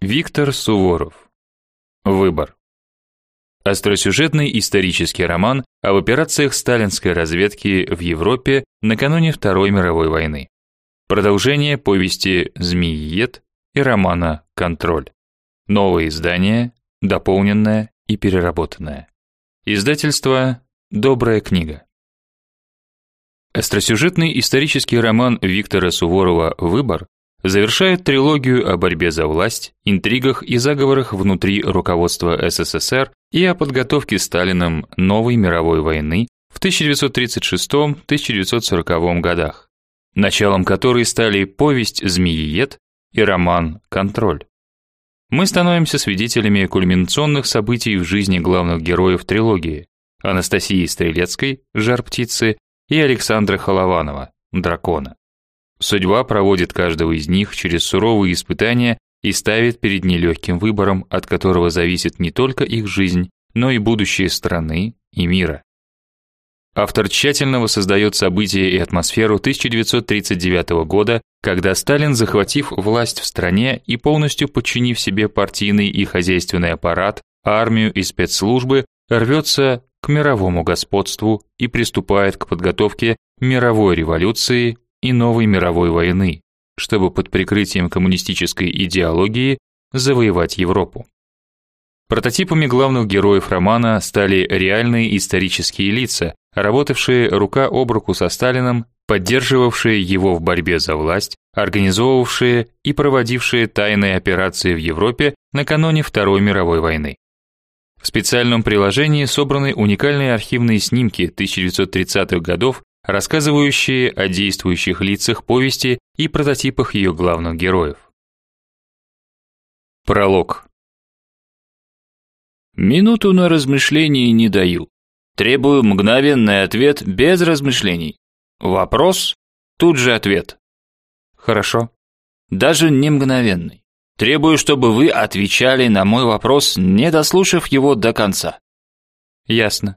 Виктор Суворов. Выбор. Остросюжетный исторический роман об операциях сталинской разведки в Европе накануне Второй мировой войны. Продолжение повести Змеиед и романа Контроль. Новое издание, дополненное и переработанное. Издательство Добрая книга. Остросюжетный исторический роман Виктора Суворова Выбор завершает трилогию о борьбе за власть, интригах и заговорах внутри руководства СССР и о подготовке Сталиным новой мировой войны в 1936-1940 годах, началом которой стали повесть Змеиед и роман Контроль. Мы становимся свидетелями кульминационных событий в жизни главных героев трилогии: Анастасии Стрелецкой, Жар-птицы, и Александра Холованова, Дракона. Судьба проводит каждого из них через суровые испытания и ставит перед нелегким выбором, от которого зависит не только их жизнь, но и будущее страны и мира. Автор тщательно воссоздает события и атмосферу 1939 года, когда Сталин, захватив власть в стране и полностью подчинив себе партийный и хозяйственный аппарат, армию и спецслужбы, рвется к мировому господству и приступает к подготовке мировой революции и новой мировой войны, чтобы под прикрытием коммунистической идеологии завоевать Европу. Прототипами главных героев романа стали реальные исторические лица, работавшие рука об руку со Сталиным, поддерживавшие его в борьбе за власть, организовывавшие и проводившие тайные операции в Европе накануне Второй мировой войны. В специальном приложении собраны уникальные архивные снимки 1930-х годов, рассказывающие о действующих лицах повести и прототипах ее главных героев. Пролог. Минуту на размышление не даю. Требую мгновенный ответ без размышлений. Вопрос тут же ответ. Хорошо. Даже не мгновенный. Требую, чтобы вы отвечали на мой вопрос, не дослушав его до конца. Ясно.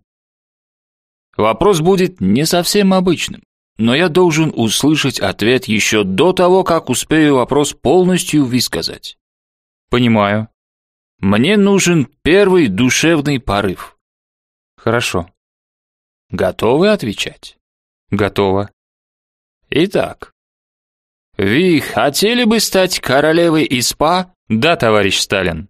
Вопрос будет не совсем обычным, но я должен услышать ответ еще до того, как успею вопрос полностью высказать. Понимаю. Мне нужен первый душевный порыв. Хорошо. Готовы отвечать? Готово. Итак, вы хотели бы стать королевой ИСПА? Да, товарищ Сталин.